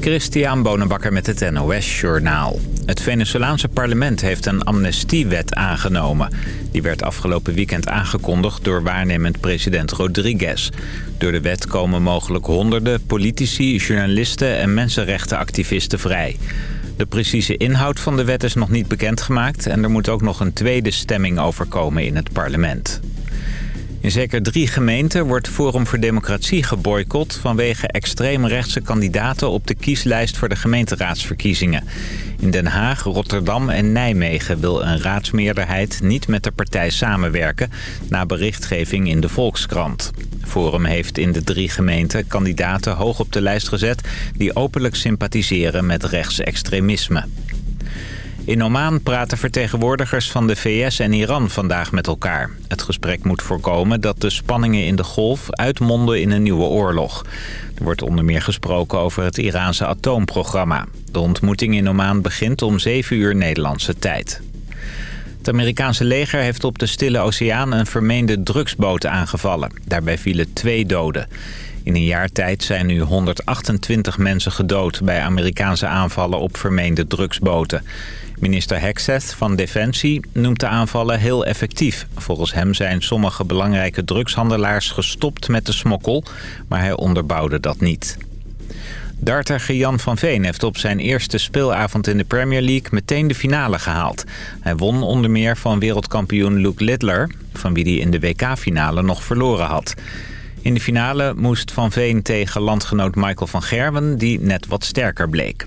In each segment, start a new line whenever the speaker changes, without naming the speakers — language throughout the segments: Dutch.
Christian Bonenbakker met het NOS Journaal. Het Venezolaanse parlement heeft een amnestiewet aangenomen. Die werd afgelopen weekend aangekondigd door waarnemend president Rodriguez. Door de wet komen mogelijk honderden politici, journalisten en mensenrechtenactivisten vrij. De precieze inhoud van de wet is nog niet bekendgemaakt... en er moet ook nog een tweede stemming over komen in het parlement. In zeker drie gemeenten wordt Forum voor Democratie geboycott... vanwege extreemrechtse kandidaten op de kieslijst voor de gemeenteraadsverkiezingen. In Den Haag, Rotterdam en Nijmegen wil een raadsmeerderheid niet met de partij samenwerken... na berichtgeving in de Volkskrant. Forum heeft in de drie gemeenten kandidaten hoog op de lijst gezet... die openlijk sympathiseren met rechtsextremisme. In Oman praten vertegenwoordigers van de VS en Iran vandaag met elkaar. Het gesprek moet voorkomen dat de spanningen in de golf uitmonden in een nieuwe oorlog. Er wordt onder meer gesproken over het Iraanse atoomprogramma. De ontmoeting in Oman begint om 7 uur Nederlandse tijd. Het Amerikaanse leger heeft op de Stille Oceaan een vermeende drugsboot aangevallen. Daarbij vielen twee doden. In een jaar tijd zijn nu 128 mensen gedood bij Amerikaanse aanvallen op vermeende drugsboten. Minister Hexeth van Defensie noemt de aanvallen heel effectief. Volgens hem zijn sommige belangrijke drugshandelaars gestopt met de smokkel, maar hij onderbouwde dat niet. Darter Jan van Veen heeft op zijn eerste speelavond in de Premier League meteen de finale gehaald. Hij won onder meer van wereldkampioen Luke Littler, van wie hij in de WK-finale nog verloren had. In de finale moest Van Veen tegen landgenoot Michael van Gerwen, die net wat sterker bleek.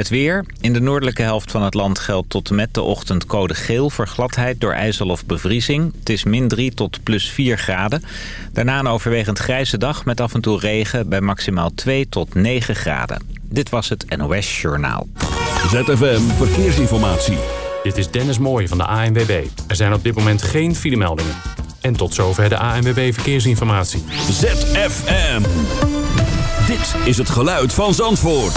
Het weer. In de noordelijke helft van het land geldt tot met de ochtend code geel... voor gladheid door ijzel of bevriezing. Het is min 3 tot plus 4 graden. Daarna een overwegend grijze dag met af en toe regen... bij maximaal 2 tot 9 graden. Dit was het NOS Journaal.
ZFM Verkeersinformatie.
Dit is Dennis Mooij van de ANWB. Er zijn op dit moment geen filemeldingen. En tot zover de ANWB Verkeersinformatie.
ZFM. Dit is het geluid van Zandvoort.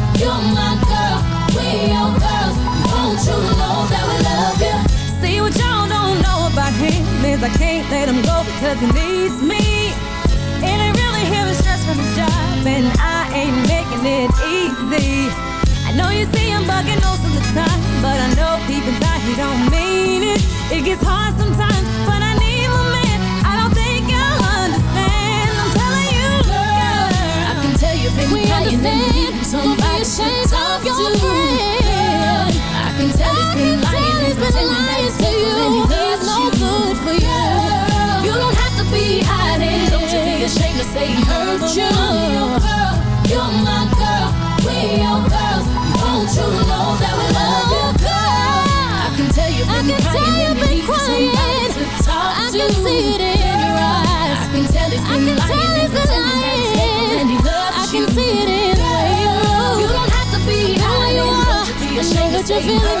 You're my girl, we your girls. Won't you know that we love you?
See what y'all don't know about him is I can't let him go because he needs me. And he really heavy stress from his job, and I ain't making it easy. I know you see him bugging most of the time, but I know deep inside he don't mean it. It gets hard sometimes, they hurt you. I you're my girl, we girls. Won't you know that we love you.
I can tell you've been crying, you. To talk I can see it in your eyes. I can tell he's been lying, he's been. And he loves I can see it in the way you You don't have to be how you are. I know you're feeling.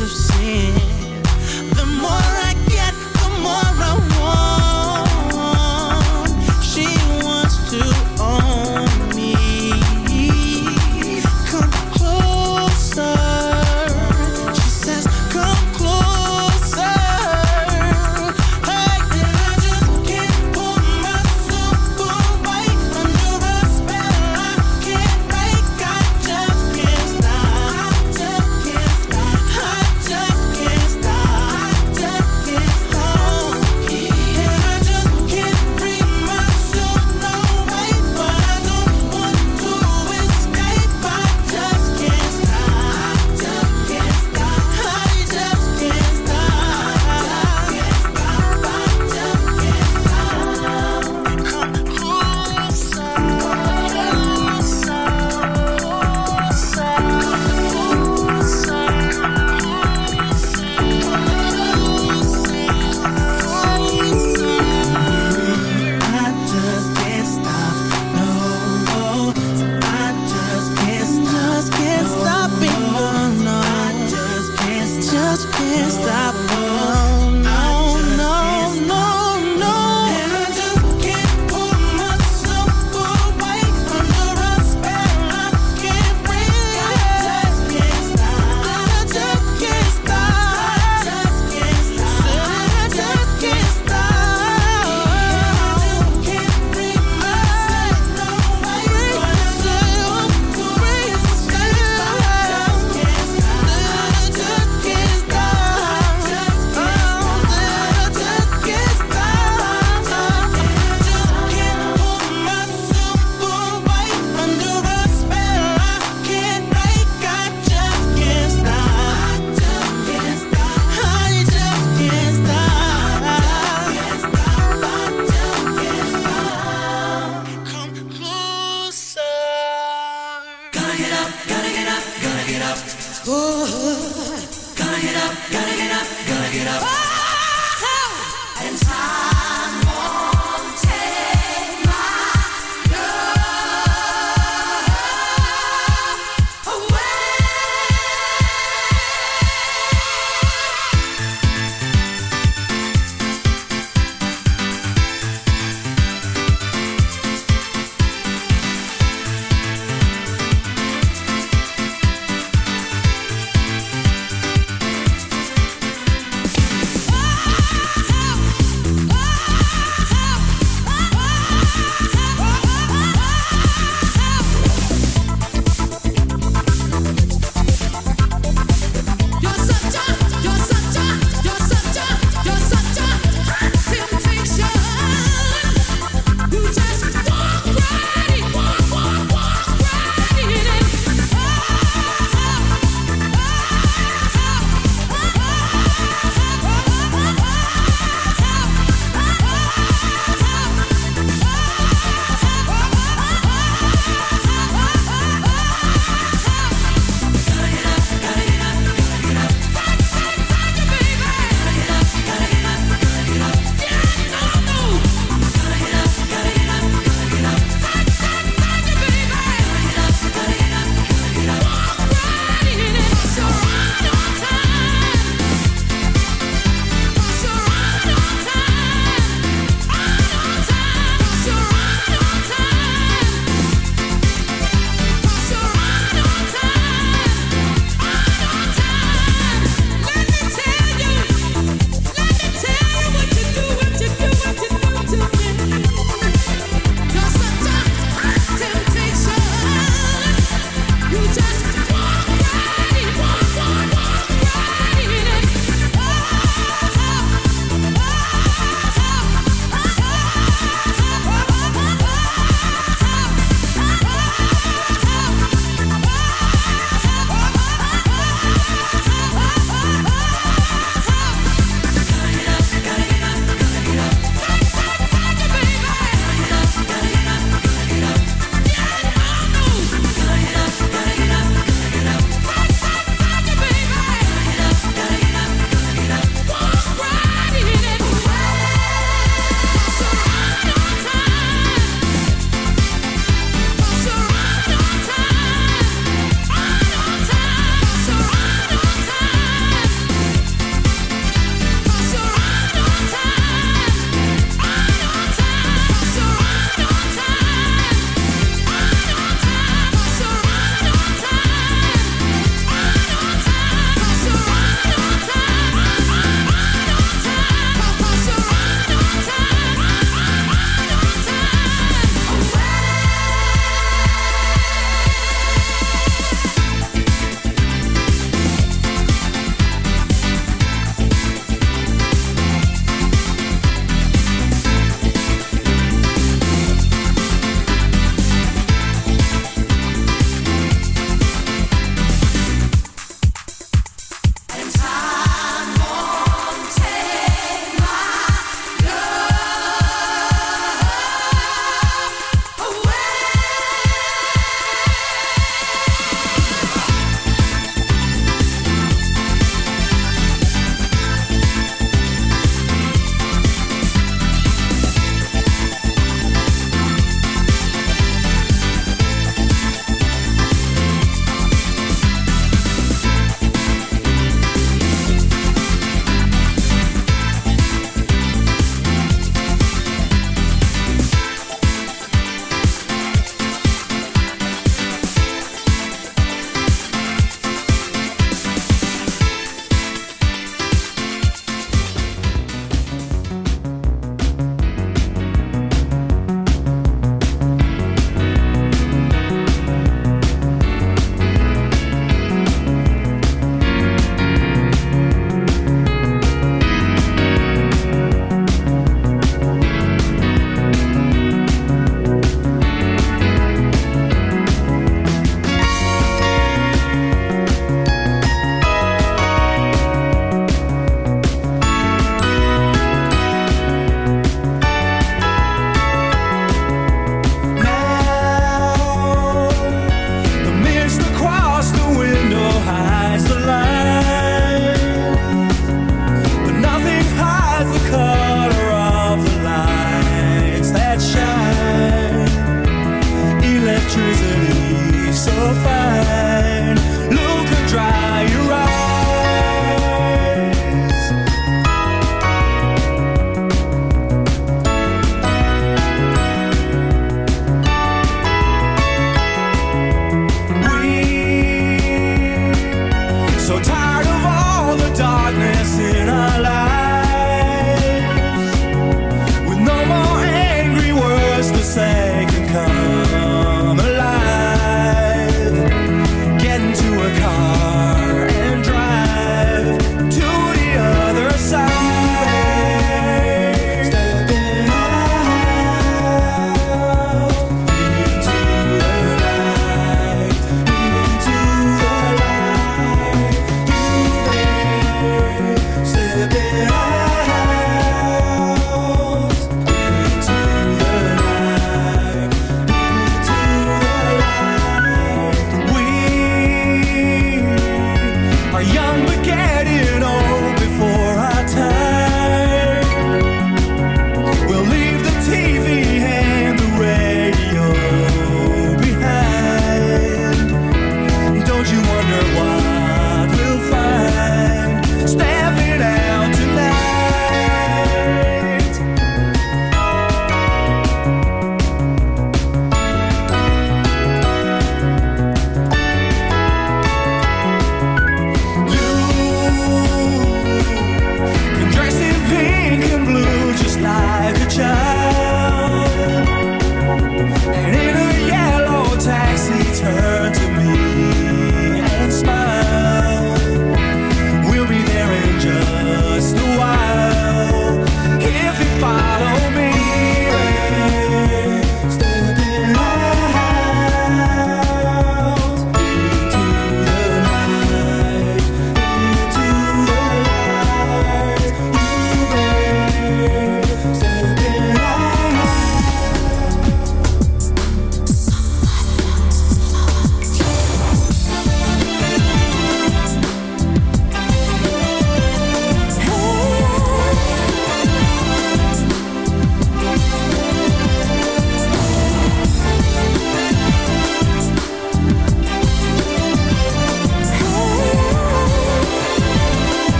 of sin.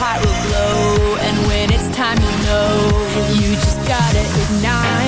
hot will glow And when it's time you
know You just gotta ignite.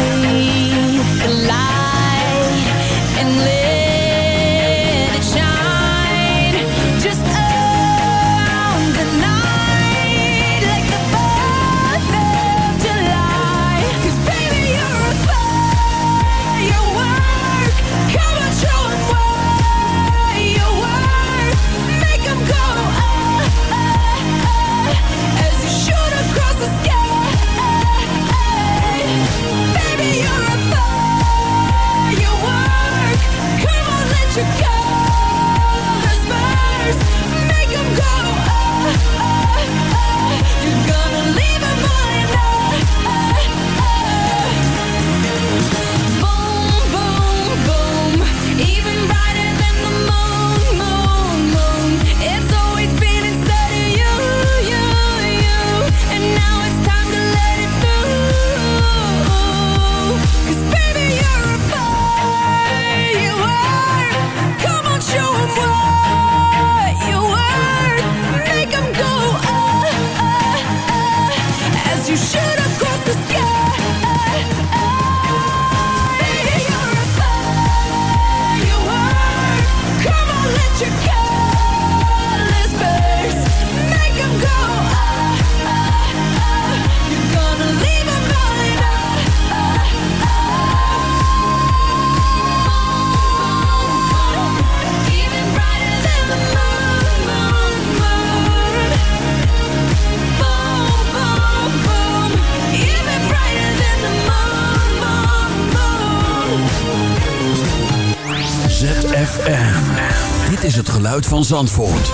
ZFM. Dit is het geluid
van Zandvoort.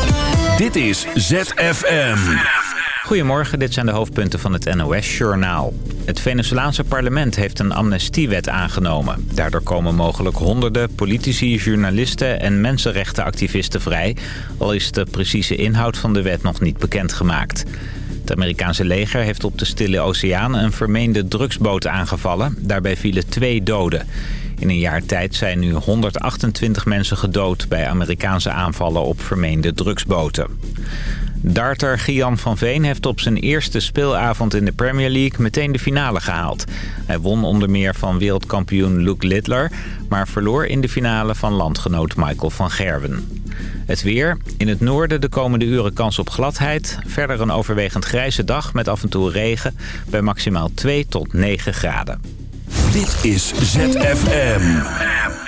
Dit is ZFM.
Goedemorgen, dit zijn de hoofdpunten van het NOS-journaal. Het Venezolaanse parlement heeft een amnestiewet aangenomen. Daardoor komen mogelijk honderden politici, journalisten en mensenrechtenactivisten vrij... al is de precieze inhoud van de wet nog niet bekendgemaakt. Het Amerikaanse leger heeft op de Stille Oceaan een vermeende drugsboot aangevallen. Daarbij vielen twee doden. In een jaar tijd zijn nu 128 mensen gedood bij Amerikaanse aanvallen op vermeende drugsboten. Darter Gian van Veen heeft op zijn eerste speelavond in de Premier League meteen de finale gehaald. Hij won onder meer van wereldkampioen Luke Littler, maar verloor in de finale van landgenoot Michael van Gerwen. Het weer. In het noorden de komende uren kans op gladheid. Verder een overwegend grijze dag met af en toe regen bij maximaal 2 tot 9 graden.
Dit is ZFM.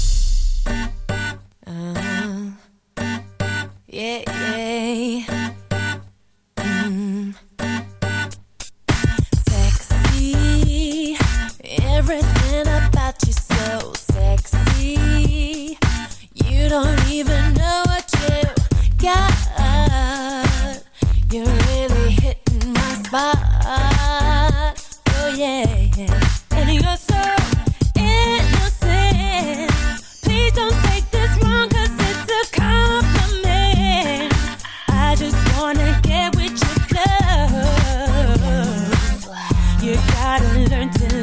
gotta learn to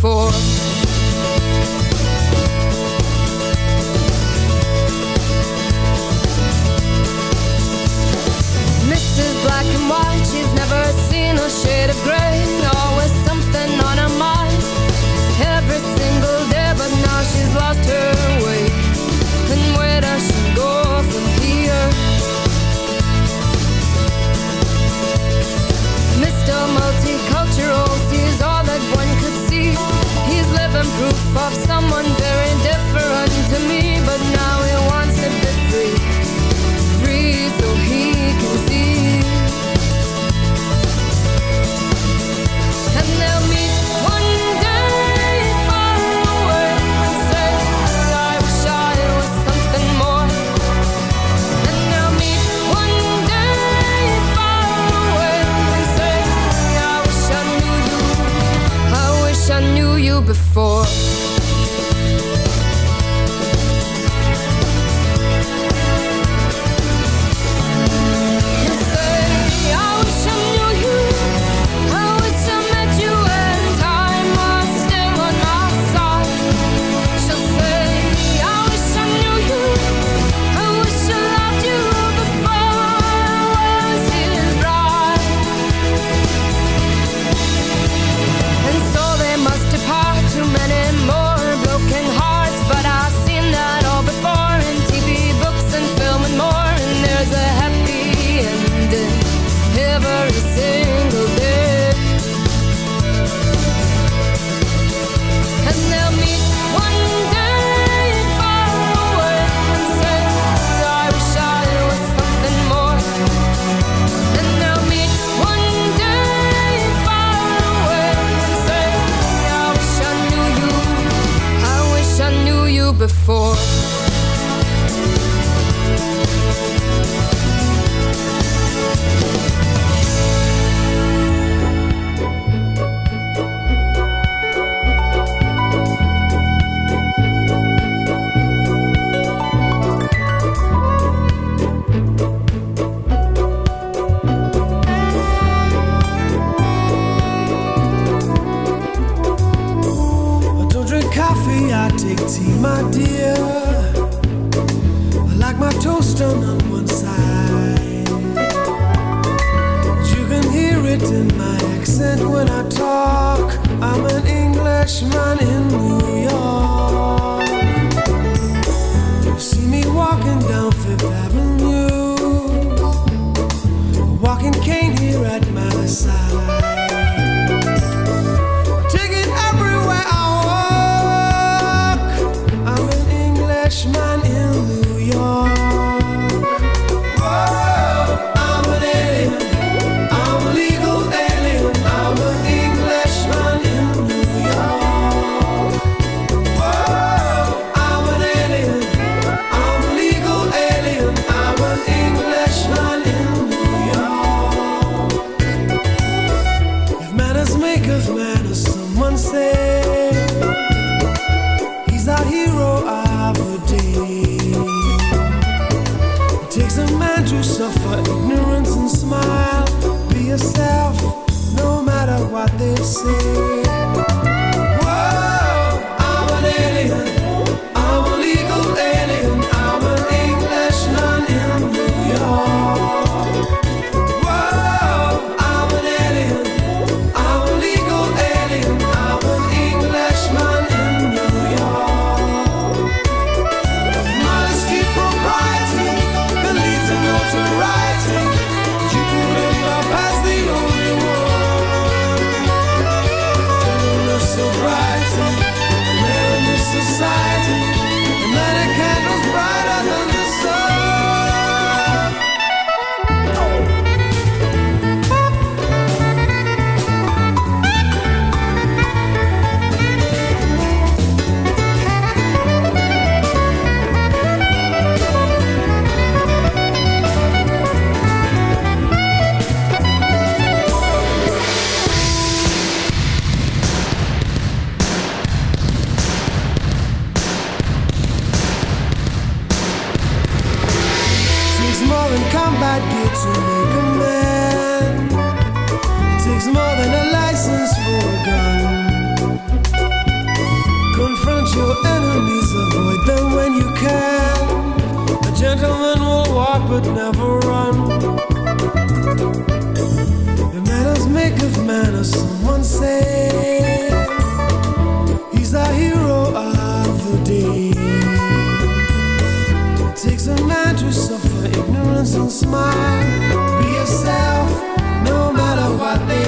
for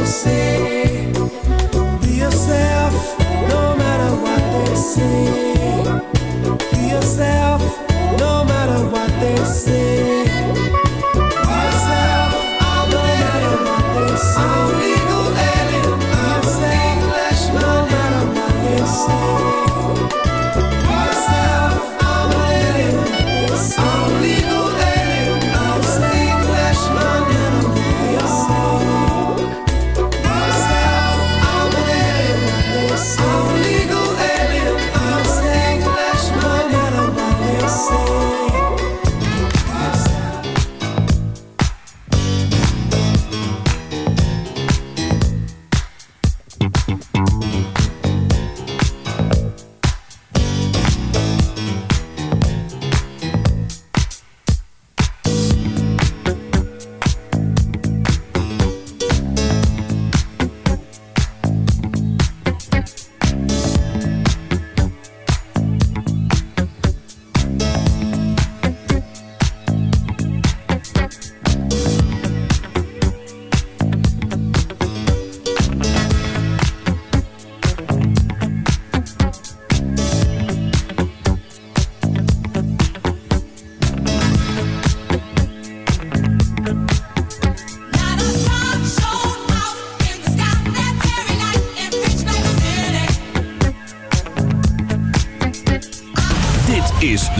say